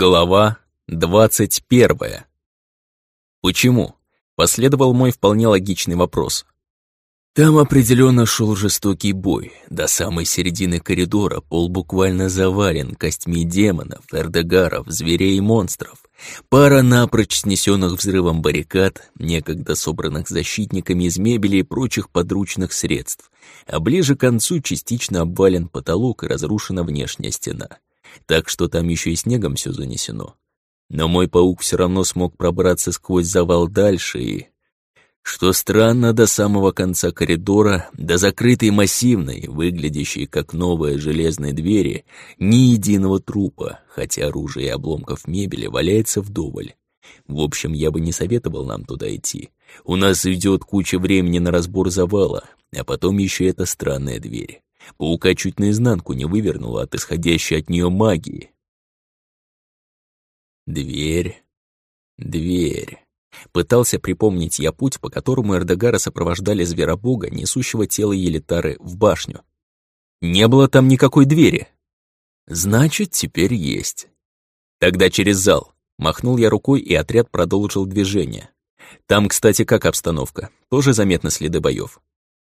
Глава двадцать первая. Почему? Последовал мой вполне логичный вопрос. Там определенно шел жестокий бой. До самой середины коридора пол буквально завален костьми демонов, эрдегаров, зверей и монстров. Пара напрочь снесенных взрывом баррикад, некогда собранных защитниками из мебели и прочих подручных средств. А ближе к концу частично обвален потолок и разрушена внешняя стена так что там еще и снегом все занесено. Но мой паук все равно смог пробраться сквозь завал дальше и... Что странно, до самого конца коридора, до закрытой массивной, выглядящей как новые железные двери, ни единого трупа, хотя оружие и обломков мебели валяется вдоволь. В общем, я бы не советовал нам туда идти. У нас идет куча времени на разбор завала, а потом еще эта странная дверь. Паука чуть наизнанку не вывернула от исходящей от нее магии. Дверь, дверь. Пытался припомнить я путь, по которому Эрдогара сопровождали зверобога, несущего тело Елитары, в башню. Не было там никакой двери. Значит, теперь есть. Тогда через зал. Махнул я рукой, и отряд продолжил движение. Там, кстати, как обстановка? Тоже заметны следы боев?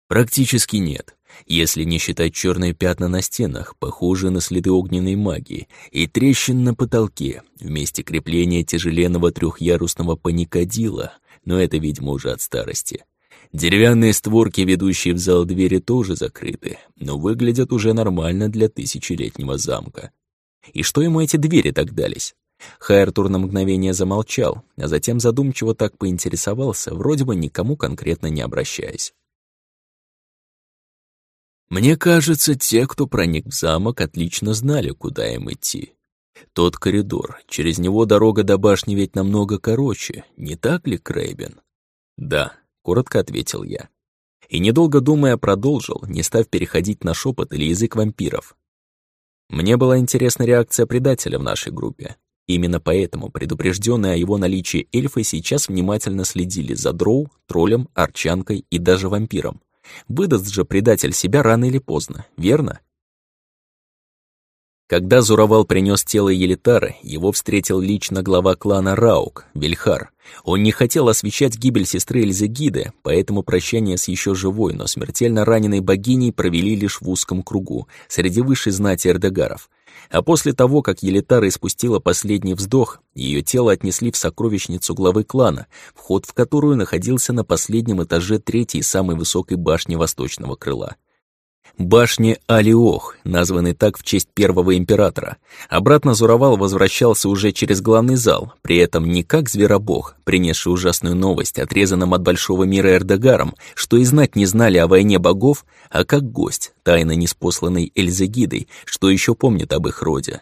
Практически нет, если не считать черные пятна на стенах, похожие на следы огненной магии, и трещин на потолке, вместе крепления тяжеленного трехъярусного паникадила, но это, видимо, уже от старости. Деревянные створки, ведущие в зал двери, тоже закрыты, но выглядят уже нормально для тысячелетнего замка. И что ему эти двери так дались? Хайртур на мгновение замолчал, а затем задумчиво так поинтересовался, вроде бы никому конкретно не обращаясь. Мне кажется, те, кто проник в замок, отлично знали, куда им идти. Тот коридор, через него дорога до башни ведь намного короче, не так ли, Крейбен? Да, коротко ответил я. И недолго думая продолжил, не став переходить на шепот или язык вампиров. Мне была интересна реакция предателя в нашей группе. Именно поэтому предупрежденные о его наличии эльфы сейчас внимательно следили за дроу, троллем, арчанкой и даже вампиром. Выдаст же предатель себя рано или поздно, верно? Когда Зуровал принес тело Елитары, его встретил лично глава клана Раук, Вильхар. Он не хотел освещать гибель сестры Эльзегиды, поэтому прощание с еще живой, но смертельно раненой богиней провели лишь в узком кругу, среди высшей знати эрдегаров. А после того, как Елитара испустила последний вздох, ее тело отнесли в сокровищницу главы клана, вход в которую находился на последнем этаже третьей самой высокой башни восточного крыла. Башни Алиох, названной так в честь первого императора. Обратно Зуровал возвращался уже через главный зал, при этом не как зверобог, принесший ужасную новость отрезанным от большого мира Эрдегаром, что и знать не знали о войне богов, а как гость, тайно неспосланный Эльзегидой, что еще помнит об их роде.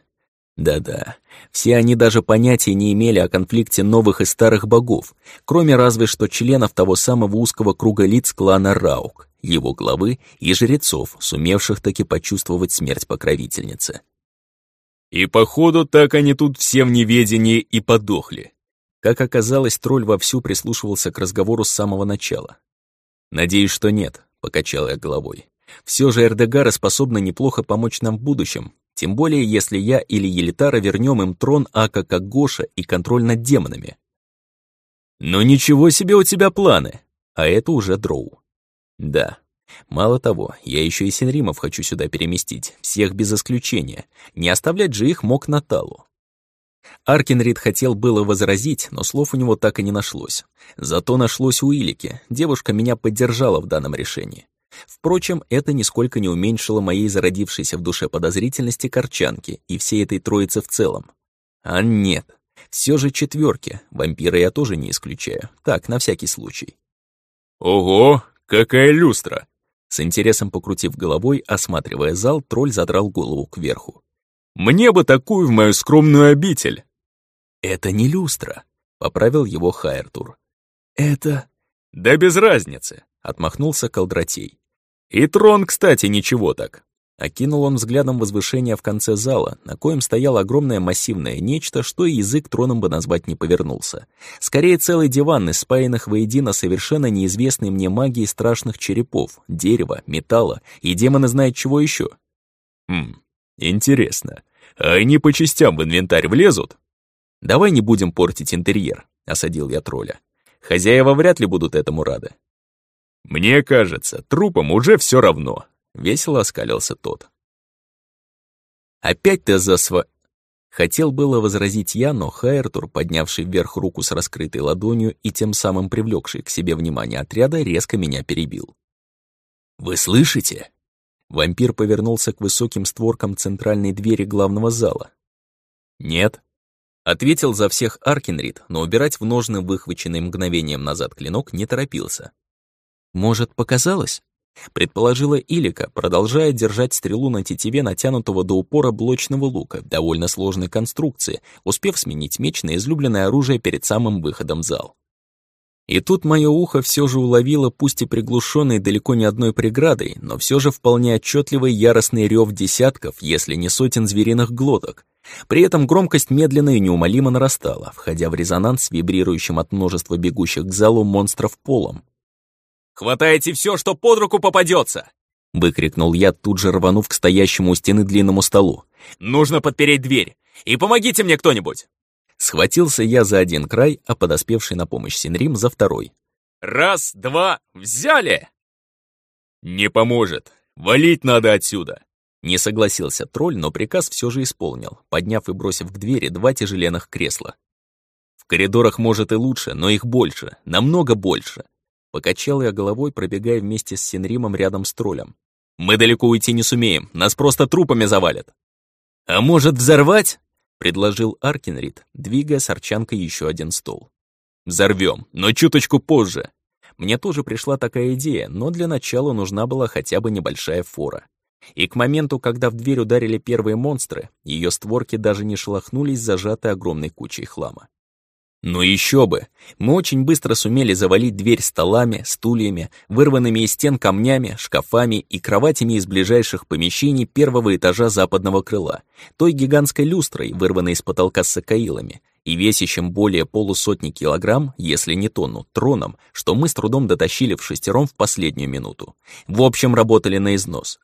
Да-да, все они даже понятия не имели о конфликте новых и старых богов, кроме разве что членов того самого узкого круга лиц клана Раук, его главы и жрецов, сумевших таки почувствовать смерть покровительницы. И походу так они тут все в неведении и подохли. Как оказалось, тролль вовсю прислушивался к разговору с самого начала. «Надеюсь, что нет», — покачал я головой. «Все же Эрдегары способны неплохо помочь нам в будущем, тем более, если я или Елитара вернем им трон Ака как Гоша и контроль над демонами». «Но ничего себе у тебя планы!» А это уже Дроу. Да. Мало того, я еще и Синримов хочу сюда переместить, всех без исключения. Не оставлять же их мог Наталу. Аркинрид хотел было возразить, но слов у него так и не нашлось. Зато нашлось у Илики, девушка меня поддержала в данном решении. Впрочем, это нисколько не уменьшило моей зародившейся в душе подозрительности корчанки и всей этой троицы в целом. А нет, все же четверки, вампира я тоже не исключаю, так, на всякий случай. «Ого, «Какая люстра!» С интересом покрутив головой, осматривая зал, тролль задрал голову кверху. «Мне бы такую в мою скромную обитель!» «Это не люстра», — поправил его Хайртур. «Это...» «Да без разницы», — отмахнулся Колдратей. «И трон, кстати, ничего так. Окинул он взглядом возвышение в конце зала, на коем стояло огромное массивное нечто, что и язык троном бы назвать не повернулся. Скорее, целый диван из спаянных воедино совершенно неизвестной мне магии страшных черепов, дерева, металла и демоны знает чего еще. Хм, интересно. А они по частям в инвентарь влезут? давай не будем портить интерьер», — осадил я тролля. «Хозяева вряд ли будут этому рады». «Мне кажется, трупам уже все равно», — весело оскалился тот. «Опять ты за сва...» Хотел было возразить я, но Хайртур, поднявший вверх руку с раскрытой ладонью и тем самым привлекший к себе внимание отряда, резко меня перебил. «Вы слышите?» Вампир повернулся к высоким створкам центральной двери главного зала. «Нет», — ответил за всех Аркенрид, но убирать в ножны выхваченный мгновением назад клинок не торопился. «Может, показалось?» — предположила Илика, продолжая держать стрелу на тетиве натянутого до упора блочного лука, довольно сложной конструкции, успев сменить меч на излюбленное оружие перед самым выходом в зал. И тут мое ухо все же уловило, пусть и приглушенный далеко не одной преградой, но все же вполне отчетливый яростный рев десятков, если не сотен звериных глоток. При этом громкость медленно и неумолимо нарастала, входя в резонанс с вибрирующим от множества бегущих к залу монстров полом. «Хватайте все, что под руку попадется!» выкрикнул я, тут же рванув к стоящему у стены длинному столу. «Нужно подпереть дверь! И помогите мне кто-нибудь!» Схватился я за один край, а подоспевший на помощь Синрим за второй. «Раз, два, взяли!» «Не поможет. Валить надо отсюда!» Не согласился тролль, но приказ все же исполнил, подняв и бросив к двери два тяжеленных кресла. «В коридорах, может, и лучше, но их больше, намного больше!» Покачал я головой, пробегая вместе с Синримом рядом с троллем. «Мы далеко уйти не сумеем, нас просто трупами завалят!» «А может, взорвать?» — предложил Аркинрид, двигая с арчанкой еще один стол. «Взорвем, но чуточку позже». Мне тоже пришла такая идея, но для начала нужна была хотя бы небольшая фора. И к моменту, когда в дверь ударили первые монстры, ее створки даже не шелохнулись, зажатые огромной кучей хлама. Но еще бы! Мы очень быстро сумели завалить дверь столами, стульями, вырванными из стен камнями, шкафами и кроватями из ближайших помещений первого этажа западного крыла, той гигантской люстрой, вырванной из потолка с сакаилами, и весящим более полусотни килограмм, если не тонну, троном, что мы с трудом дотащили в шестером в последнюю минуту. В общем, работали на износ.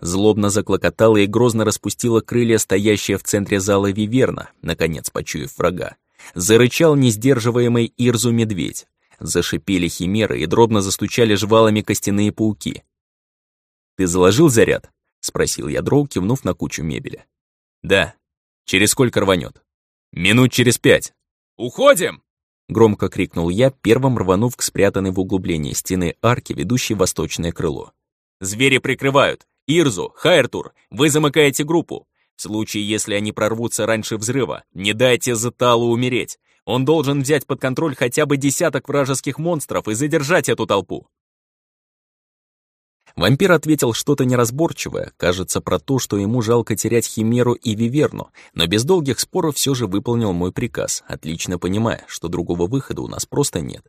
Злобно заклокотала и грозно распустила крылья стоящая в центре зала Виверна, наконец почуяв врага. Зарычал несдерживаемый Ирзу медведь. Зашипели химеры и дробно застучали жвалами костяные пауки. «Ты заложил заряд?» — спросил я Дроу, кивнув на кучу мебели. «Да. Через сколько рванет?» «Минут через пять». «Уходим!» — громко крикнул я, первым рванув к спрятанной в углублении стены арки, ведущей восточное крыло. «Звери прикрывают! Ирзу, Хайртур, вы замыкаете группу! В случае, если они прорвутся раньше взрыва, не дайте Зеталу умереть. Он должен взять под контроль хотя бы десяток вражеских монстров и задержать эту толпу. Вампир ответил что-то неразборчивое, кажется, про то, что ему жалко терять Химеру и Виверну, но без долгих споров все же выполнил мой приказ, отлично понимая, что другого выхода у нас просто нет.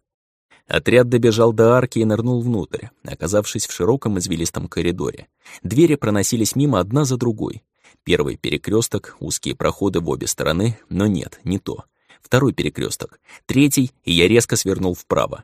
Отряд добежал до арки и нырнул внутрь, оказавшись в широком извилистом коридоре. Двери проносились мимо одна за другой. Первый перекресток, узкие проходы в обе стороны, но нет, не то. Второй перекресток, третий, и я резко свернул вправо.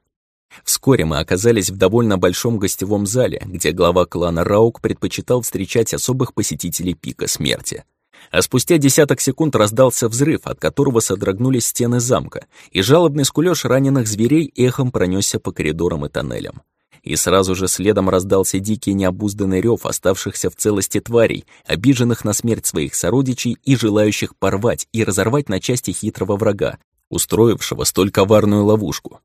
Вскоре мы оказались в довольно большом гостевом зале, где глава клана Раук предпочитал встречать особых посетителей пика смерти. А спустя десяток секунд раздался взрыв, от которого содрогнулись стены замка, и жалобный скулёж раненых зверей эхом пронесся по коридорам и тоннелям и сразу же следом раздался дикий необузданный рев оставшихся в целости тварей, обиженных на смерть своих сородичей и желающих порвать и разорвать на части хитрого врага, устроившего столь коварную ловушку.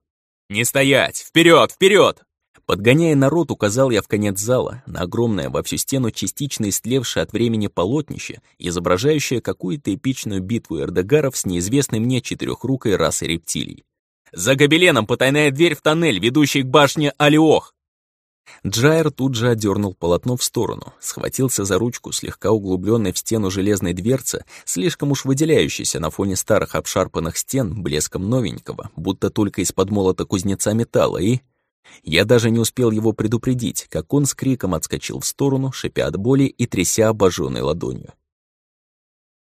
«Не стоять! Вперед, вперед! Подгоняя народ, указал я в конец зала на огромное во всю стену частично истлевшее от времени полотнище, изображающее какую-то эпичную битву эрдегаров с неизвестной мне четырехрукой расой рептилий. За гобеленом потайная дверь в тоннель, ведущий к башне Алиох!» Джайр тут же одернул полотно в сторону, схватился за ручку слегка углубленной в стену железной дверцы, слишком уж выделяющейся на фоне старых обшарпанных стен блеском новенького, будто только из-под молота кузнеца металла, и... Я даже не успел его предупредить, как он с криком отскочил в сторону, шипя от боли и тряся обожженной ладонью.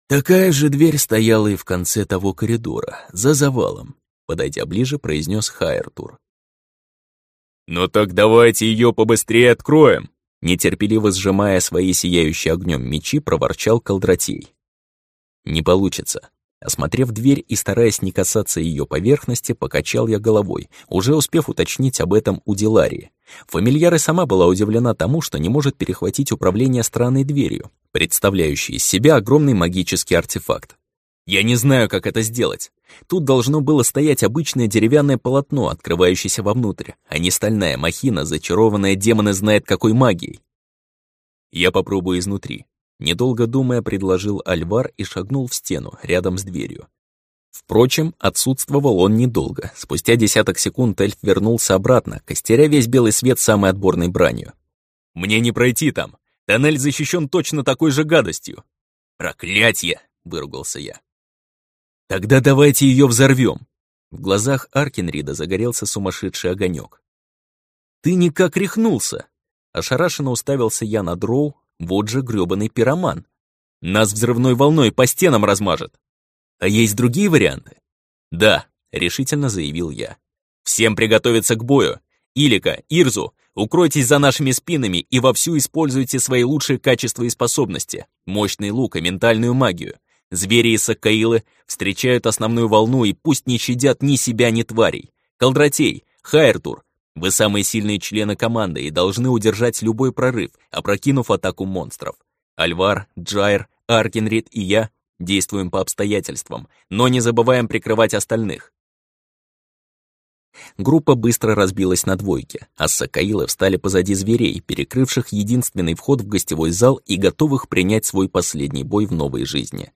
Такая же дверь стояла и в конце того коридора, за завалом, Подойдя ближе, произнес Хайртур. «Ну так давайте ее побыстрее откроем!» Нетерпеливо сжимая свои сияющие огнем мечи, проворчал Колдратей. «Не получится», Осмотрев дверь и стараясь не касаться ее поверхности, покачал я головой, уже успев уточнить об этом у Диларии. Фамильяра сама была удивлена тому, что не может перехватить управление странной дверью, представляющей из себя огромный магический артефакт. Я не знаю, как это сделать. Тут должно было стоять обычное деревянное полотно, открывающееся вовнутрь, а не стальная махина, зачарованная демоны знает какой магией. Я попробую изнутри. Недолго думая, предложил Альвар и шагнул в стену, рядом с дверью. Впрочем, отсутствовал он недолго. Спустя десяток секунд эльф вернулся обратно, костеря весь белый свет самой отборной бранью. «Мне не пройти там. Тоннель защищен точно такой же гадостью». «Проклятье!» — выругался я. «Тогда давайте ее взорвем!» В глазах Аркенрида загорелся сумасшедший огонек. «Ты никак рехнулся!» Ошарашенно уставился я на дроу, вот же грёбаный пироман. Нас взрывной волной по стенам размажет. А есть другие варианты? Да, решительно заявил я. Всем приготовиться к бою. Илика, Ирзу, укройтесь за нашими спинами и вовсю используйте свои лучшие качества и способности. Мощный лук и ментальную магию. Звери и сакаилы встречают основную волну и пусть не щадят ни себя, ни тварей. Колдратей, Хайртур, вы самые сильные члены команды и должны удержать любой прорыв, опрокинув атаку монстров. Альвар, Джайр, Аркенрид и я действуем по обстоятельствам, но не забываем прикрывать остальных. Группа быстро разбилась на двойки, а Сакаилы встали позади зверей, перекрывших единственный вход в гостевой зал и готовых принять свой последний бой в новой жизни.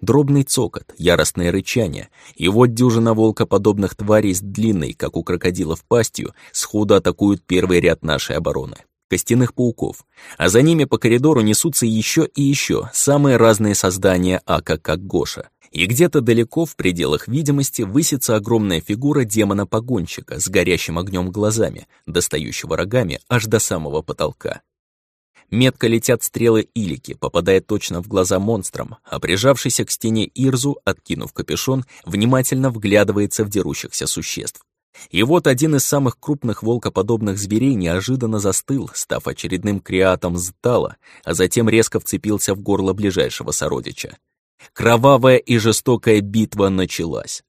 Дробный цокот, яростное рычание, и вот дюжина волкоподобных тварей с длинной, как у крокодилов, пастью сходу атакуют первый ряд нашей обороны. Костяных пауков. А за ними по коридору несутся еще и еще самые разные создания Ака как Гоша. И где-то далеко, в пределах видимости, высится огромная фигура демона-погонщика с горящим огнем глазами, достающего рогами аж до самого потолка. Метко летят стрелы Илики, попадая точно в глаза монстрам, а прижавшийся к стене Ирзу, откинув капюшон, внимательно вглядывается в дерущихся существ. И вот один из самых крупных волкоподобных зверей неожиданно застыл, став очередным креатом Зтала, а затем резко вцепился в горло ближайшего сородича. Кровавая и жестокая битва началась.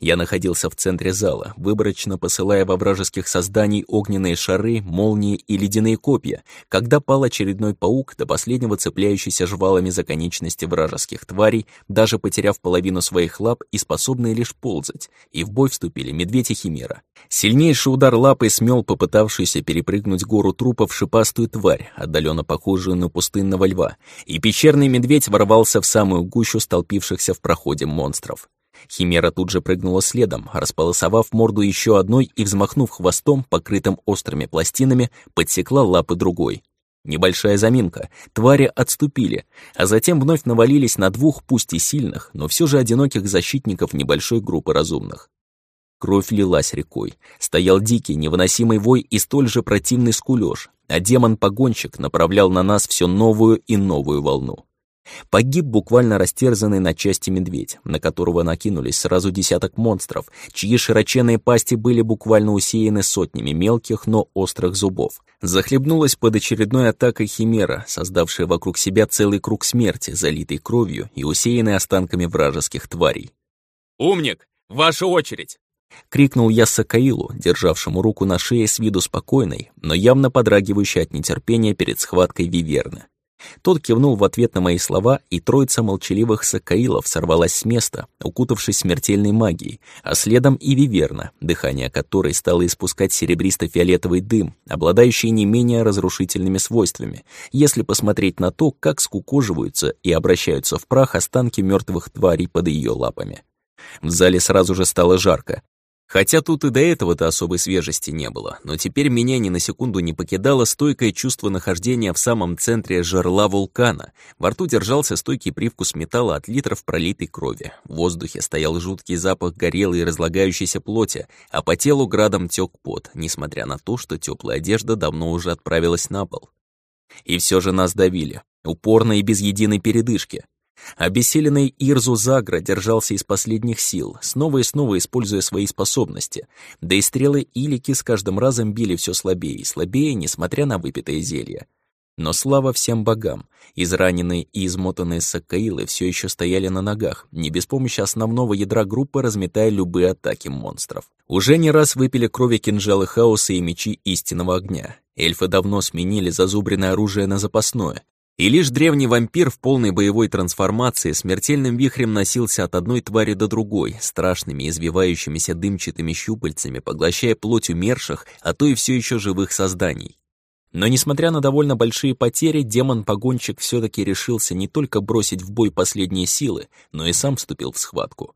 Я находился в центре зала, выборочно посылая во вражеских созданий огненные шары, молнии и ледяные копья, когда пал очередной паук, до последнего цепляющийся жвалами за конечности вражеских тварей, даже потеряв половину своих лап и способные лишь ползать, и в бой вступили медведь и химера. Сильнейший удар лапой смел попытавшийся перепрыгнуть гору трупов шипастую тварь, отдаленно похожую на пустынного льва, и пещерный медведь ворвался в самую гущу столпившихся в проходе монстров. Химера тут же прыгнула следом, располосовав морду еще одной и, взмахнув хвостом, покрытым острыми пластинами, подсекла лапы другой. Небольшая заминка, твари отступили, а затем вновь навалились на двух, пусть и сильных, но все же одиноких защитников небольшой группы разумных. Кровь лилась рекой, стоял дикий, невыносимый вой и столь же противный скулёж, а демон-погонщик направлял на нас все новую и новую волну. Погиб буквально растерзанный на части медведь, на которого накинулись сразу десяток монстров, чьи широченные пасти были буквально усеяны сотнями мелких, но острых зубов. Захлебнулась под очередной атакой химера, создавшая вокруг себя целый круг смерти, залитый кровью и усеянный останками вражеских тварей. «Умник, ваша очередь!» — крикнул я Сакаилу, державшему руку на шее с виду спокойной, но явно подрагивающей от нетерпения перед схваткой Виверны. Тот кивнул в ответ на мои слова, и троица молчаливых сакаилов сорвалась с места, укутавшись смертельной магией, а следом и Виверна, дыхание которой стало испускать серебристо-фиолетовый дым, обладающий не менее разрушительными свойствами, если посмотреть на то, как скукоживаются и обращаются в прах останки мертвых тварей под ее лапами. В зале сразу же стало жарко, Хотя тут и до этого-то особой свежести не было, но теперь меня ни на секунду не покидало стойкое чувство нахождения в самом центре жерла вулкана. Во рту держался стойкий привкус металла от литров пролитой крови. В воздухе стоял жуткий запах горелой и разлагающейся плоти, а по телу градом тек пот, несмотря на то, что теплая одежда давно уже отправилась на пол. И все же нас давили, упорно и без единой передышки. Обессиленный Ирзу Загра держался из последних сил, снова и снова используя свои способности, да и стрелы Илики с каждым разом били все слабее и слабее, несмотря на выпитое зелье. Но слава всем богам, израненные и измотанные сакаилы все еще стояли на ногах, не без помощи основного ядра группы разметая любые атаки монстров. Уже не раз выпили крови кинжалы хаоса и мечи истинного огня. Эльфы давно сменили зазубренное оружие на запасное, и лишь древний вампир в полной боевой трансформации смертельным вихрем носился от одной твари до другой, страшными извивающимися дымчатыми щупальцами, поглощая плоть умерших, а то и все еще живых созданий. Но несмотря на довольно большие потери, демон-погонщик все таки решился не только бросить в бой последние силы, но и сам вступил в схватку.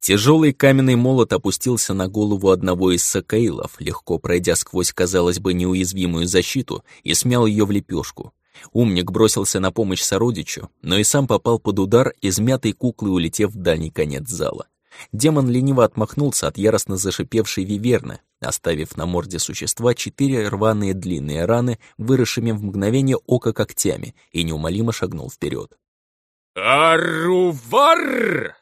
Тяжелый каменный молот опустился на голову одного из сакаилов, легко пройдя сквозь, казалось бы, неуязвимую защиту, и смял ее в лепешку. Умник бросился на помощь сородичу, но и сам попал под удар, измятой куклы улетев в дальний конец зала. Демон лениво отмахнулся от яростно зашипевшей виверны, оставив на морде существа четыре рваные длинные раны, выросшими в мгновение ока когтями, и неумолимо шагнул вперед. «Арувар!»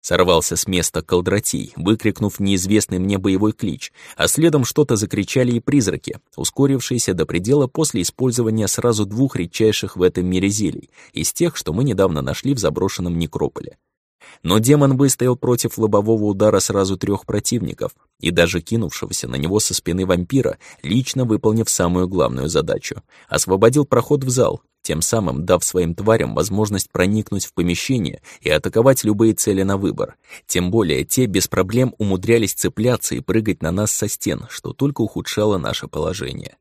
Сорвался с места колдратий, выкрикнув неизвестный мне боевой клич, а следом что-то закричали и призраки, ускорившиеся до предела после использования сразу двух редчайших в этом мире зелий, из тех, что мы недавно нашли в заброшенном некрополе. Но демон выстоял против лобового удара сразу трех противников и даже кинувшегося на него со спины вампира, лично выполнив самую главную задачу — освободил проход в зал, тем самым дав своим тварям возможность проникнуть в помещение и атаковать любые цели на выбор. Тем более те без проблем умудрялись цепляться и прыгать на нас со стен, что только ухудшало наше положение.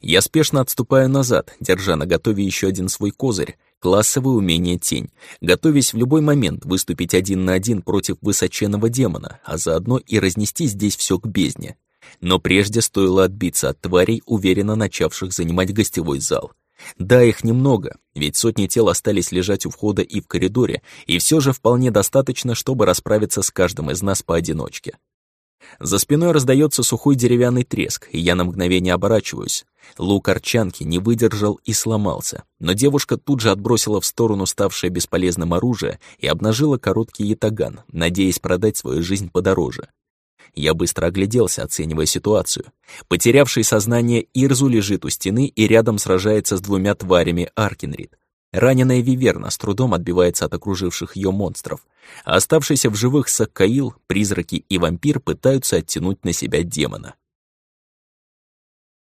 Я спешно отступаю назад, держа на готове еще один свой козырь, классовое умение тень, готовясь в любой момент выступить один на один против высоченного демона, а заодно и разнести здесь все к бездне. Но прежде стоило отбиться от тварей, уверенно начавших занимать гостевой зал. Да, их немного, ведь сотни тел остались лежать у входа и в коридоре, и все же вполне достаточно, чтобы расправиться с каждым из нас поодиночке. За спиной раздается сухой деревянный треск, и я на мгновение оборачиваюсь. Лук арчанки не выдержал и сломался, но девушка тут же отбросила в сторону ставшее бесполезным оружие и обнажила короткий ятаган, надеясь продать свою жизнь подороже. Я быстро огляделся, оценивая ситуацию. Потерявший сознание Ирзу лежит у стены и рядом сражается с двумя тварями Аркинрид. Раненая Виверна с трудом отбивается от окруживших ее монстров, а оставшийся в живых Саккаил, призраки и вампир пытаются оттянуть на себя демона.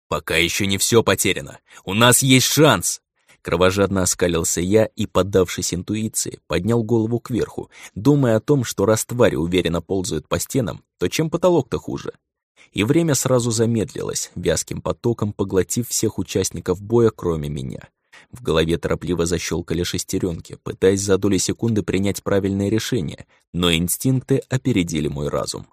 «Пока еще не все потеряно. У нас есть шанс!» Кровожадно оскалился я и, поддавшись интуиции, поднял голову кверху, думая о том, что раз твари уверенно ползают по стенам, то чем потолок-то хуже? И время сразу замедлилось, вязким потоком поглотив всех участников боя, кроме меня. В голове торопливо защелкали шестеренки, пытаясь за доли секунды принять правильное решение, но инстинкты опередили мой разум.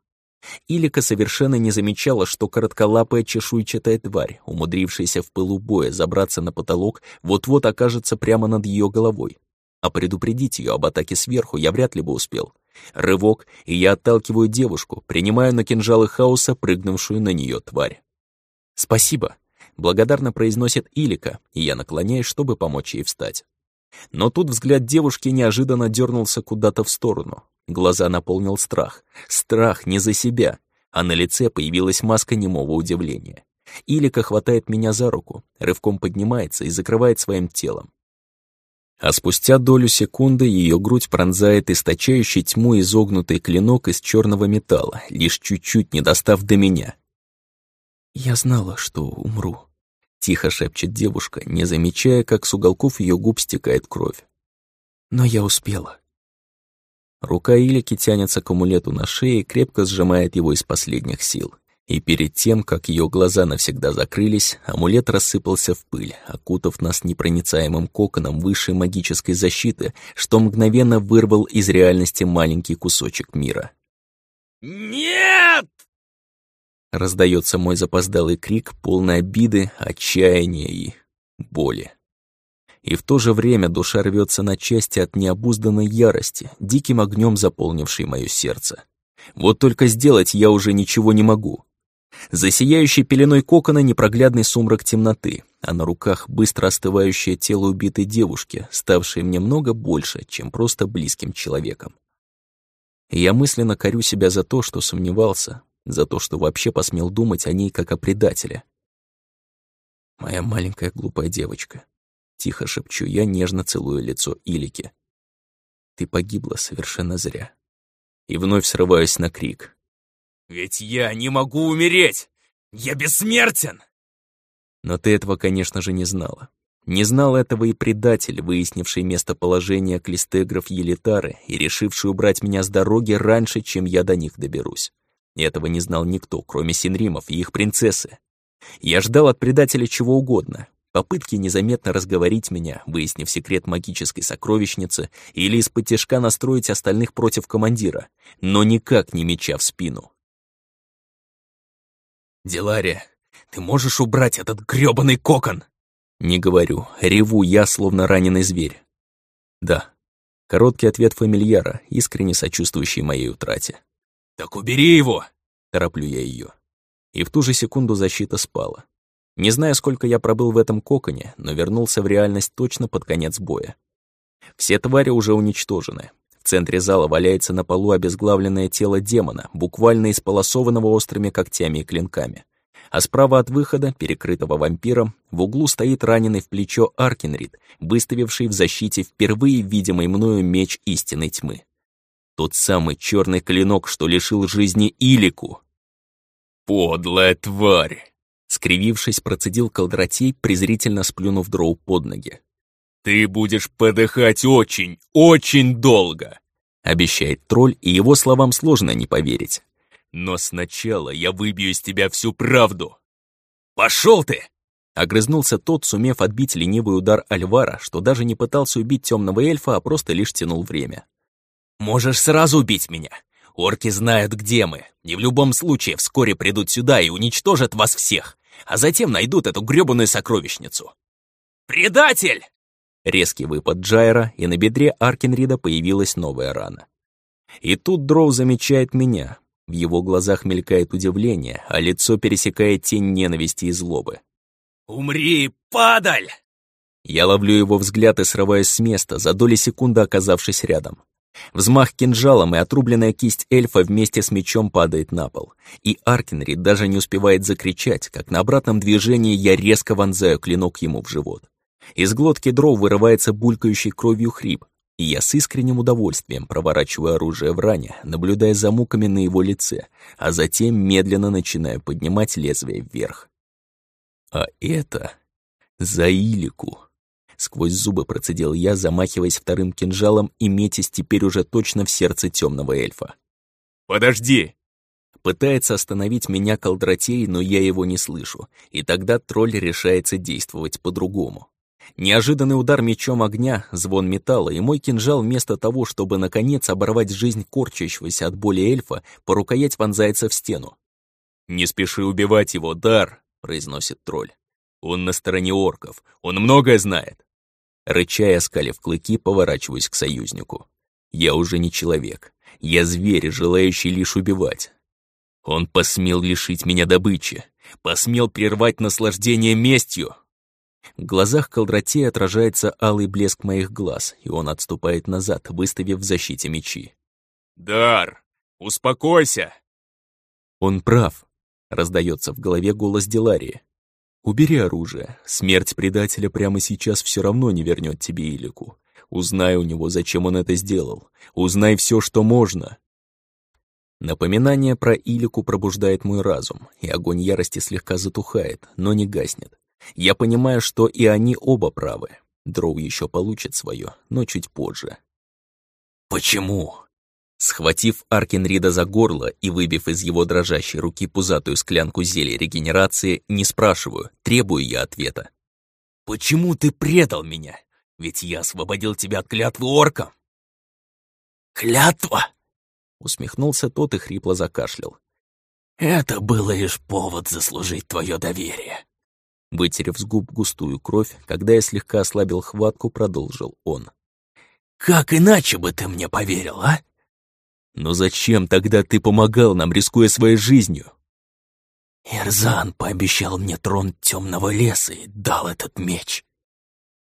Илика совершенно не замечала, что коротколапая чешуйчатая тварь, умудрившаяся в пылу боя забраться на потолок, вот-вот окажется прямо над ее головой. А предупредить ее об атаке сверху я вряд ли бы успел. Рывок, и я отталкиваю девушку, принимая на кинжалы хаоса прыгнувшую на нее тварь. «Спасибо», благодарно произносит Илика, и я наклоняюсь, чтобы помочь ей встать. Но тут взгляд девушки неожиданно дернулся куда-то в сторону. Глаза наполнил страх. Страх не за себя, а на лице появилась маска немого удивления. Илика хватает меня за руку, рывком поднимается и закрывает своим телом. А спустя долю секунды ее грудь пронзает источающий тьму изогнутый клинок из черного металла, лишь чуть-чуть не достав до меня. «Я знала, что умру», — тихо шепчет девушка, не замечая, как с уголков ее губ стекает кровь. «Но я успела». Рука Илики тянется к амулету на шее и крепко сжимает его из последних сил. И перед тем, как ее глаза навсегда закрылись, амулет рассыпался в пыль, окутав нас непроницаемым коконом высшей магической защиты, что мгновенно вырвал из реальности маленький кусочек мира. «Нет!» Раздается мой запоздалый крик, полный обиды, отчаяния и боли. И в то же время душа рвется на части от необузданной ярости, диким огнем заполнившей мое сердце. Вот только сделать я уже ничего не могу. За сияющей пеленой кокона непроглядный сумрак темноты, а на руках быстро остывающее тело убитой девушки, ставшей мне много больше, чем просто близким человеком. Я мысленно корю себя за то, что сомневался, за то, что вообще посмел думать о ней как о предателе. Моя маленькая глупая девочка, Тихо шепчу я, нежно целую лицо Илики. Ты погибла совершенно зря. И вновь срываюсь на крик. «Ведь я не могу умереть! Я бессмертен!» Но ты этого, конечно же, не знала. Не знал этого и предатель, выяснивший местоположение клистегров Елитары и решивший убрать меня с дороги раньше, чем я до них доберусь. Этого не знал никто, кроме Синримов и их принцессы. Я ждал от предателя чего угодно. Попытки незаметно разговорить меня, выяснив секрет магической сокровищницы, или из-под тяжка настроить остальных против командира, но никак не меча в спину. «Делария, ты можешь убрать этот грёбаный кокон?» Не говорю, реву я, словно раненый зверь. Да. Короткий ответ фамильяра, искренне сочувствующий моей утрате. «Так убери его!» Тороплю я ее. И в ту же секунду защита спала. Не знаю, сколько я пробыл в этом коконе, но вернулся в реальность точно под конец боя. Все твари уже уничтожены. В центре зала валяется на полу обезглавленное тело демона, буквально исполосованного острыми когтями и клинками а справа от выхода, перекрытого вампиром, в углу стоит раненый в плечо Аркенрид, выставивший в защите впервые видимый мною меч истинной тьмы. Тот самый черный клинок, что лишил жизни Илику. «Подлая тварь!» Скривившись, процедил колдратей, презрительно сплюнув дроу под ноги. «Ты будешь подыхать очень, очень долго!» Обещает тролль, и его словам сложно не поверить. Но сначала я выбью из тебя всю правду. Пошел ты! Огрызнулся тот, сумев отбить ленивый удар Альвара, что даже не пытался убить темного эльфа, а просто лишь тянул время. «Можешь сразу убить меня. Орки знают, где мы, и в любом случае вскоре придут сюда и уничтожат вас всех, а затем найдут эту грёбаную сокровищницу». «Предатель!» Резкий выпад Джайра, и на бедре Аркенрида появилась новая рана. И тут Дроу замечает меня, в его глазах мелькает удивление, а лицо пересекает тень ненависти и злобы. «Умри, падаль!» Я ловлю его взгляд и срываюсь с места, за доли секунды оказавшись рядом. Взмах кинжалом, и отрубленная кисть эльфа вместе с мечом падает на пол. И Аркенри даже не успевает закричать, как на обратном движении я резко вонзаю клинок ему в живот. Из глотки дров вырывается булькающий кровью хрип, и я с искренним удовольствием проворачиваю оружие в ране, наблюдая за муками на его лице, а затем медленно начинаю поднимать лезвие вверх. А это... за Илику. Сквозь зубы процедил я, замахиваясь вторым кинжалом и метясь теперь уже точно в сердце темного эльфа. «Подожди!» Пытается остановить меня колдратей, но я его не слышу, и тогда тролль решается действовать по-другому. Неожиданный удар мечом огня, звон металла, и мой кинжал вместо того, чтобы, наконец, оборвать жизнь корчащегося от боли эльфа, по рукоять вонзается в стену. «Не спеши убивать его, Дар!» — произносит тролль. «Он на стороне орков, он многое знает!» Рычая, скалив клыки, поворачиваюсь к союзнику. «Я уже не человек. Я зверь, желающий лишь убивать. Он посмел лишить меня добычи, посмел прервать наслаждение местью, в глазах колдроте отражается алый блеск моих глаз, и он отступает назад, выставив в защите мечи. «Дар, успокойся!» «Он прав», — раздается в голове голос Деларии. «Убери оружие. Смерть предателя прямо сейчас все равно не вернет тебе Илику. Узнай у него, зачем он это сделал. Узнай все, что можно». Напоминание про Илику пробуждает мой разум, и огонь ярости слегка затухает, но не гаснет. Я понимаю, что и они оба правы. Дроу еще получит свое, но чуть позже. «Почему?» Схватив Аркенрида за горло и выбив из его дрожащей руки пузатую склянку зелья регенерации, не спрашиваю, требую я ответа. «Почему ты предал меня? Ведь я освободил тебя от клятвы орка!» «Клятва?» Усмехнулся тот и хрипло закашлял. «Это было лишь повод заслужить твое доверие. Вытерев с губ густую кровь, когда я слегка ослабил хватку, продолжил он. «Как иначе бы ты мне поверил, а?» «Но зачем тогда ты помогал нам, рискуя своей жизнью?» «Ирзан пообещал мне трон темного леса и дал этот меч».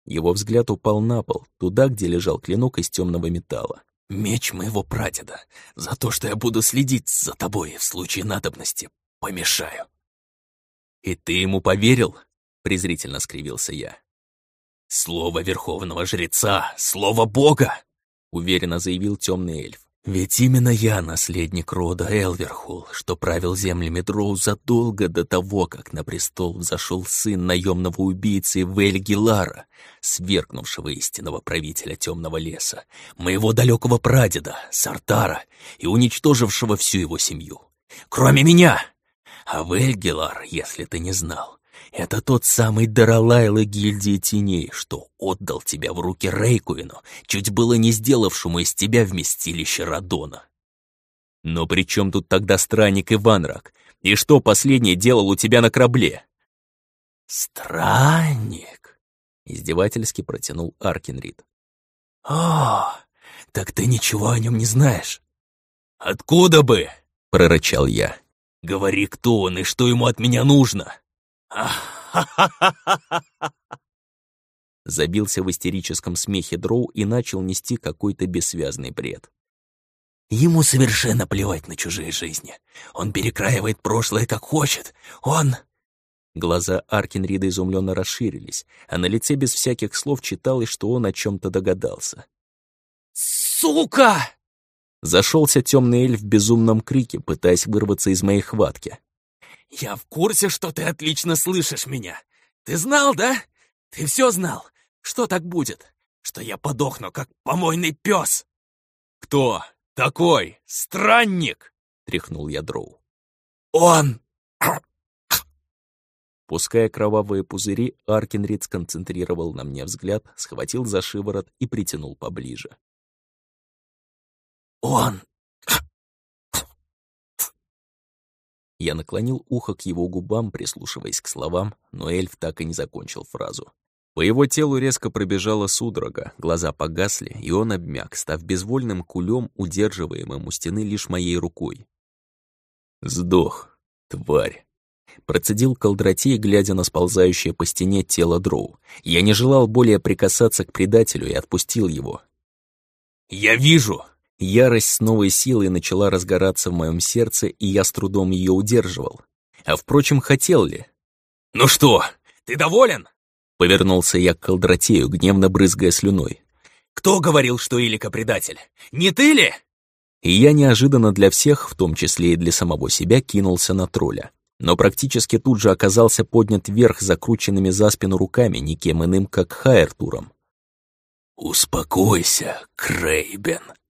Его взгляд упал на пол, туда, где лежал клинок из темного металла. «Меч моего прадеда. За то, что я буду следить за тобой и в случае надобности помешаю». «И ты ему поверил?» презрительно скривился я. «Слово верховного жреца, слово бога!» — уверенно заявил темный эльф. Ведь именно я наследник рода Элверхул, что правил землями Дроу задолго до того, как на престол взошел сын наемного убийцы Вельгилара, свергнувшего истинного правителя темного леса, моего далекого прадеда, Сартара, и уничтожившего всю его семью. Кроме меня! А Вельгилар, если ты не знал, это тот самый Даралайло гильдии теней, что отдал тебя в руки Рейкуину, чуть было не сделавшему из тебя вместилище Радона. Но при чем тут тогда странник Иванрак? И что последний делал у тебя на корабле? Странник? Издевательски протянул Аркинрид. О, так ты ничего о нем не знаешь. Откуда бы? Прорычал я. Говори, кто он и что ему от меня нужно. Забился в истерическом смехе Дроу и начал нести какой-то бессвязный бред. Ему совершенно плевать на чужие жизни. Он перекраивает прошлое как хочет. Он... Глаза Аркинрида изумленно расширились, а на лице без всяких слов читалось, что он о чем-то догадался. «Сука!» Зашелся темный эльф в безумном крике, пытаясь вырваться из моей хватки. «Я в курсе, что ты отлично слышишь меня. Ты знал, да? Ты все знал. Что так будет? Что я подохну, как помойный пес?» «Кто? Такой? Странник?» — тряхнул я дроу. «Он!» Пуская кровавые пузыри, Аркинрид сконцентрировал на мне взгляд, схватил за шиворот и притянул поближе. «Он Я наклонил ухо к его губам, прислушиваясь к словам, но эльф так и не закончил фразу. По его телу резко пробежала судорога, глаза погасли, и он обмяк, став безвольным кулем, удерживаемым у стены лишь моей рукой. «Сдох, тварь!» Процедил колдратей, глядя на сползающее по стене тело дроу. Я не желал более прикасаться к предателю и отпустил его. «Я вижу!» Ярость с новой силой начала разгораться в моем сердце, и я с трудом ее удерживал. А впрочем, хотел ли? «Ну что, ты доволен?» Повернулся я к колдратею, гневно брызгая слюной. «Кто говорил, что Илика предатель? Не ты ли?» И я неожиданно для всех, в том числе и для самого себя, кинулся на тролля. Но практически тут же оказался поднят вверх закрученными за спину руками никем иным, как Хайртуром. «Успокойся, Крейбен», —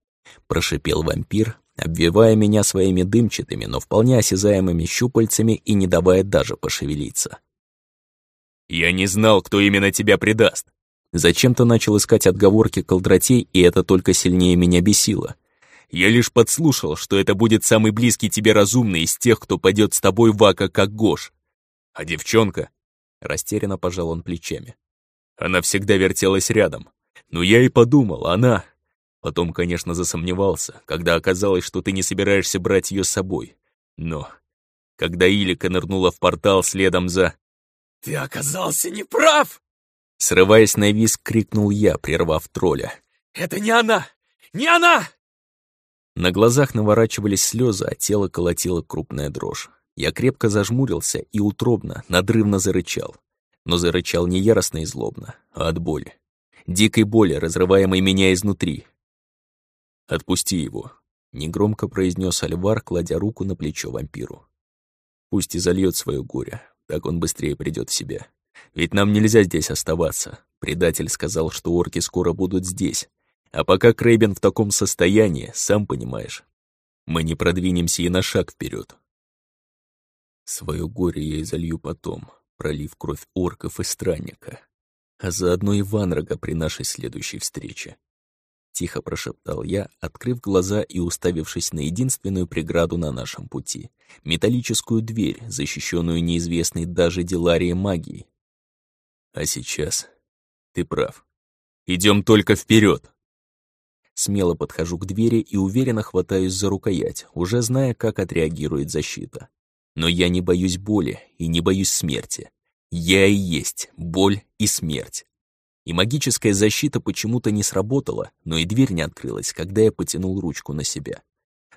прошипел вампир, обвивая меня своими дымчатыми, но вполне осязаемыми щупальцами и не давая даже пошевелиться. «Я не знал, кто именно тебя предаст!» Зачем-то начал искать отговорки колдратей, и это только сильнее меня бесило. «Я лишь подслушал, что это будет самый близкий тебе разумный из тех, кто пойдет с тобой в Ака, как Гош. А девчонка?» Растерянно пожал он плечами. Она всегда вертелась рядом. Но я и подумал, она... Потом, конечно, засомневался, когда оказалось, что ты не собираешься брать ее с собой. Но когда Илика нырнула в портал следом за... «Ты оказался неправ!» Срываясь на виск, крикнул я, прервав тролля. «Это не она! Не она!» На глазах наворачивались слезы, а тело колотило крупная дрожь. Я крепко зажмурился и утробно, надрывно зарычал. Но зарычал не яростно и злобно, а от боли. Дикой боли, разрываемой меня изнутри, «Отпусти его», — негромко произнес Альвар, кладя руку на плечо вампиру. «Пусть и зальет свое горе, так он быстрее придет в себя. Ведь нам нельзя здесь оставаться. Предатель сказал, что орки скоро будут здесь. А пока Крейбен в таком состоянии, сам понимаешь, мы не продвинемся и на шаг вперед. Свое горе я изолью потом, пролив кровь орков и странника, а заодно и Ванрога при нашей следующей встрече. Тихо прошептал я, открыв глаза и уставившись на единственную преграду на нашем пути — металлическую дверь, защищенную неизвестной даже Деларией магией. А сейчас ты прав. Идем только вперед. Смело подхожу к двери и уверенно хватаюсь за рукоять, уже зная, как отреагирует защита. Но я не боюсь боли и не боюсь смерти. Я и есть боль и смерть. И магическая защита почему-то не сработала, но и дверь не открылась, когда я потянул ручку на себя.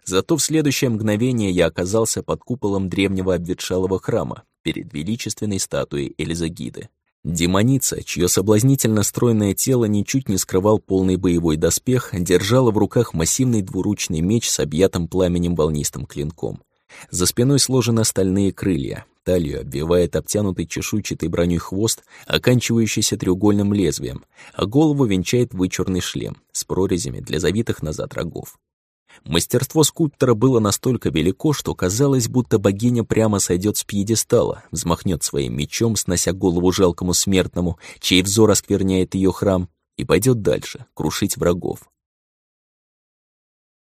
Зато в следующее мгновение я оказался под куполом древнего обветшалого храма перед величественной статуей Эльзагиды. Демоница, чье соблазнительно стройное тело ничуть не скрывал полный боевой доспех, держала в руках массивный двуручный меч с объятым пламенем волнистым клинком. За спиной сложены стальные крылья, талию обвивает обтянутый чешуйчатой броней хвост, оканчивающийся треугольным лезвием, а голову венчает вычурный шлем с прорезями для завитых назад рогов. Мастерство скульптора было настолько велико, что казалось, будто богиня прямо сойдет с пьедестала, взмахнет своим мечом, снося голову жалкому смертному, чей взор оскверняет ее храм, и пойдет дальше, крушить врагов.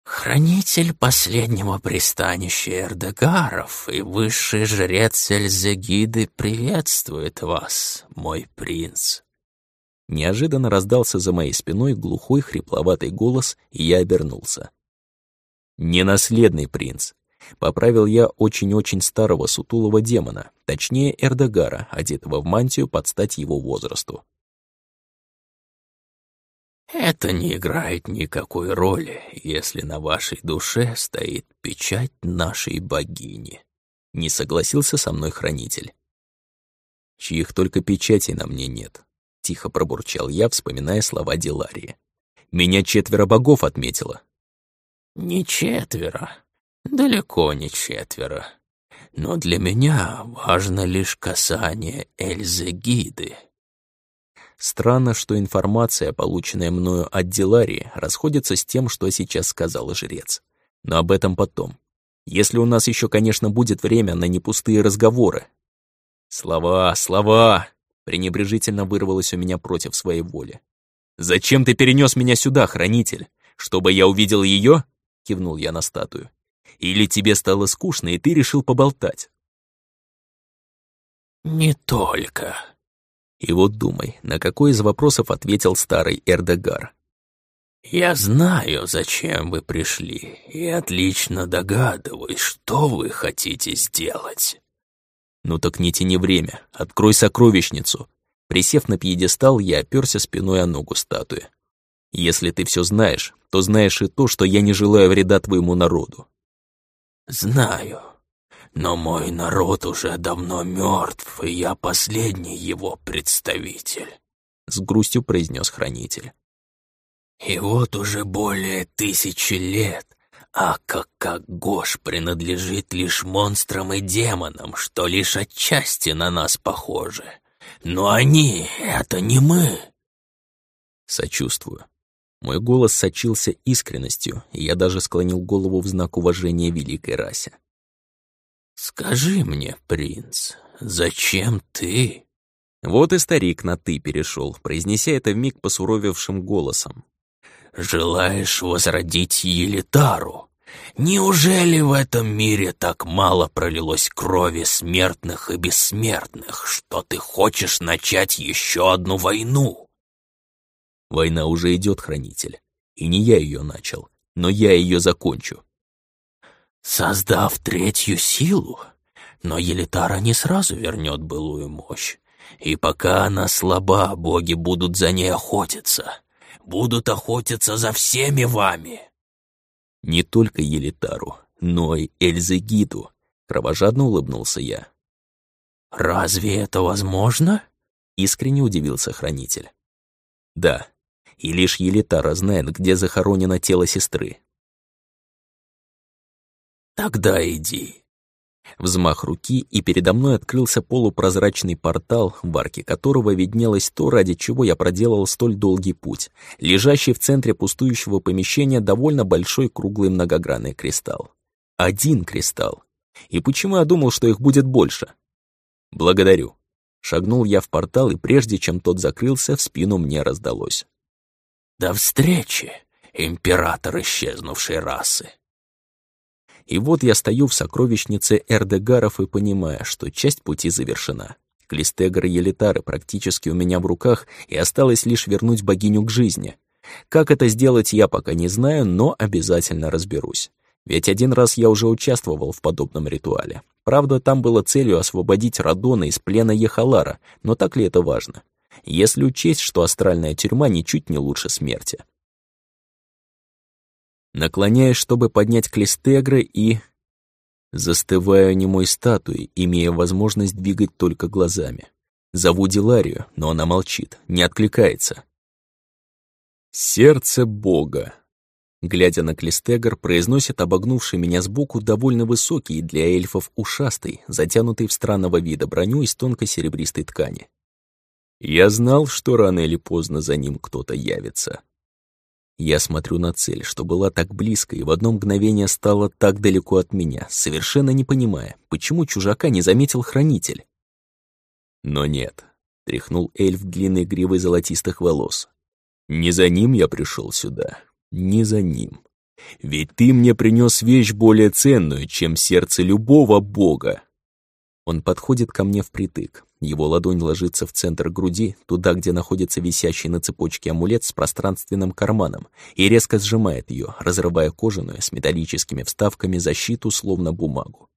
«Хранитель последнего пристанища Эрдегаров и высший жрец Эльзегиды приветствует вас, мой принц». Неожиданно раздался за моей спиной глухой хрипловатый голос, и я обернулся. «Ненаследный принц», — поправил я очень-очень старого сутулого демона, точнее Эрдегара, одетого в мантию под стать его возрасту. «Это не играет никакой роли, если на вашей душе стоит печать нашей богини», — не согласился со мной хранитель. «Чьих только печатей на мне нет», — тихо пробурчал я, вспоминая слова Диларии. «Меня четверо богов отметило, не четверо, далеко не четверо. Но для меня важно лишь касание Эльзы Гиды. Странно, что информация, полученная мною от Диларии, расходится с тем, что сейчас сказал жрец. Но об этом потом. Если у нас еще, конечно, будет время на непустые разговоры. Слова, слова! Пренебрежительно вырвалось у меня против своей воли. «Зачем ты перенес меня сюда, хранитель? Чтобы я увидел ее? кивнул я на статую. Или тебе стало скучно, и ты решил поболтать? Не только. И вот думай, на какой из вопросов ответил старый Эрдегар. Я знаю, зачем вы пришли, и отлично догадываюсь, что вы хотите сделать. Ну так не тяни время, открой сокровищницу. Присев на пьедестал, я оперся спиной о ногу статуи. Если ты все знаешь, то знаешь и то, что я не желаю вреда твоему народу. Знаю, но мой народ уже давно мертв, и я последний его представитель, с грустью произнес хранитель. И вот уже более тысячи лет а как как Гош принадлежит лишь монстрам и демонам, что лишь отчасти на нас похожи. Но они — это не мы. Сочувствую. Мой голос сочился искренностью, и я даже склонил голову в знак уважения великой расе. «Скажи мне, принц, зачем ты?» Вот и старик на «ты» перешел, произнеся это вмиг посуровевшим голосом. «Желаешь возродить Елитару? Неужели в этом мире так мало пролилось крови смертных и бессмертных, что ты хочешь начать еще одну войну?» Война уже идет, хранитель. И не я ее начал, но я ее закончу. Создав третью силу, но Елитара не сразу вернет былую мощь. И пока она слаба, боги будут за ней охотиться. Будут охотиться за всеми вами. Не только Елитару, но и Эльзегиду. Кровожадно улыбнулся я. «Разве это возможно?» Искренне удивился хранитель. «Да, и лишь Елитара знает, где захоронено тело сестры. «Тогда иди». Взмах руки, и передо мной открылся полупрозрачный портал, в арке которого виднелось то, ради чего я проделал столь долгий путь, лежащий в центре пустующего помещения довольно большой круглый многогранный кристалл. Один кристалл. И почему я думал, что их будет больше? Благодарю. Шагнул я в портал, и прежде чем тот закрылся, в спину мне раздалось. До встречи, император исчезнувшей расы. И вот я стою в сокровищнице Эрдегаров и понимаю, что часть пути завершена. Клистегр Елитары практически у меня в руках, и осталось лишь вернуть богиню к жизни. Как это сделать, я пока не знаю, но обязательно разберусь. Ведь один раз я уже участвовал в подобном ритуале. Правда, там было целью освободить Радона из плена Ехалара, но так ли это важно? если учесть, что астральная тюрьма ничуть не лучше смерти. Наклоняюсь, чтобы поднять клестегры и... Застываю немой статуей, имея возможность двигать только глазами. Зову Диларию, но она молчит, не откликается. «Сердце Бога», глядя на Клистегор, произносит обогнувший меня сбоку довольно высокий для эльфов ушастый, затянутый в странного вида броню из тонкой серебристой ткани. Я знал, что рано или поздно за ним кто-то явится. Я смотрю на цель, что была так близко и в одно мгновение стала так далеко от меня, совершенно не понимая, почему чужака не заметил хранитель. Но нет, тряхнул эльф длинной гривой золотистых волос. Не за ним я пришел сюда, не за ним. Ведь ты мне принес вещь более ценную, чем сердце любого бога. Он подходит ко мне впритык. Его ладонь ложится в центр груди, туда, где находится висящий на цепочке амулет с пространственным карманом, и резко сжимает ее, разрывая кожаную с металлическими вставками защиту, словно бумагу.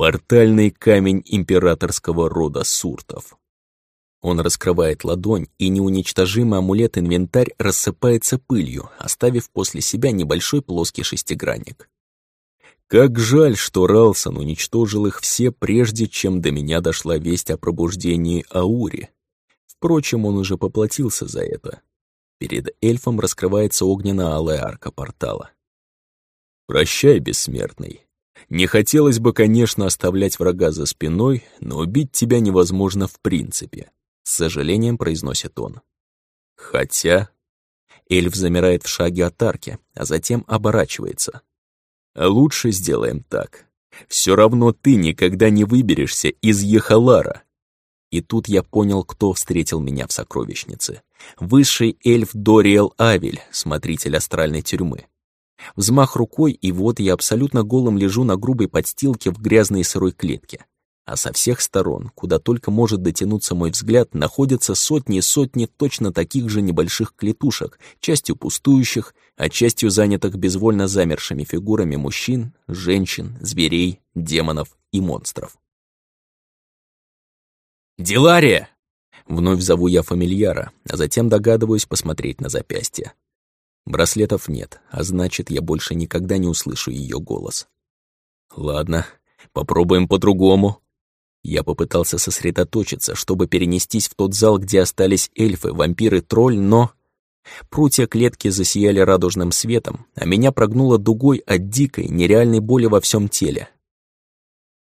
Портальный камень императорского рода Суртов. Он раскрывает ладонь, и неуничтожимый амулет-инвентарь рассыпается пылью, оставив после себя небольшой плоский шестигранник. Как жаль, что Ралсон уничтожил их все, прежде чем до меня дошла весть о пробуждении Аури. Впрочем, он уже поплатился за это. Перед эльфом раскрывается огненно-алая арка портала. «Прощай, бессмертный. Не хотелось бы, конечно, оставлять врага за спиной, но убить тебя невозможно в принципе. С сожалением произносит он. Хотя... Эльф замирает в шаге от арки, а затем оборачивается. Лучше сделаем так. Все равно ты никогда не выберешься из Ехалара. И тут я понял, кто встретил меня в сокровищнице. Высший эльф Дориэл Авель, смотритель астральной тюрьмы. Взмах рукой, и вот я абсолютно голым лежу на грубой подстилке в грязной сырой клетке а со всех сторон, куда только может дотянуться мой взгляд, находятся сотни и сотни точно таких же небольших клетушек, частью пустующих, а частью занятых безвольно замершими фигурами мужчин, женщин, зверей, демонов и монстров. «Дилария!» Вновь зову я фамильяра, а затем догадываюсь посмотреть на запястье. Браслетов нет, а значит, я больше никогда не услышу ее голос. Ладно, попробуем по-другому. Я попытался сосредоточиться, чтобы перенестись в тот зал, где остались эльфы, вампиры, тролль, но... Прутья клетки засияли радужным светом, а меня прогнуло дугой от дикой, нереальной боли во всем теле.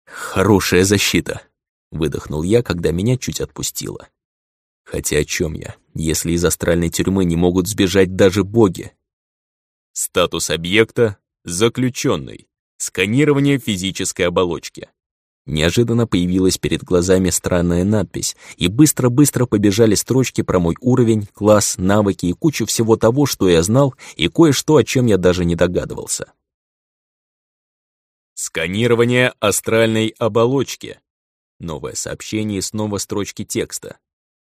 «Хорошая защита», — выдохнул я, когда меня чуть отпустило. Хотя о чем я, если из астральной тюрьмы не могут сбежать даже боги? Статус объекта — заключенный. Сканирование физической оболочки. Неожиданно появилась перед глазами странная надпись, и быстро-быстро побежали строчки про мой уровень, класс, навыки и кучу всего того, что я знал, и кое-что, о чем я даже не догадывался. Сканирование астральной оболочки. Новое сообщение и снова строчки текста.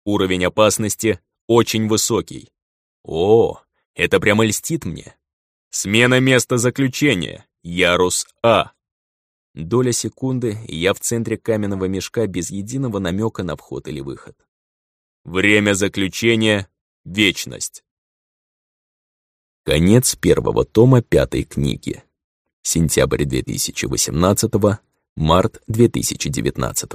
Уровень опасности очень высокий. О, это прямо льстит мне. Смена места заключения. Ярус А. Доля секунды, и я в центре каменного мешка без единого намека на вход или выход. Время заключения — вечность. Конец первого тома пятой книги. Сентябрь 2018, март 2019.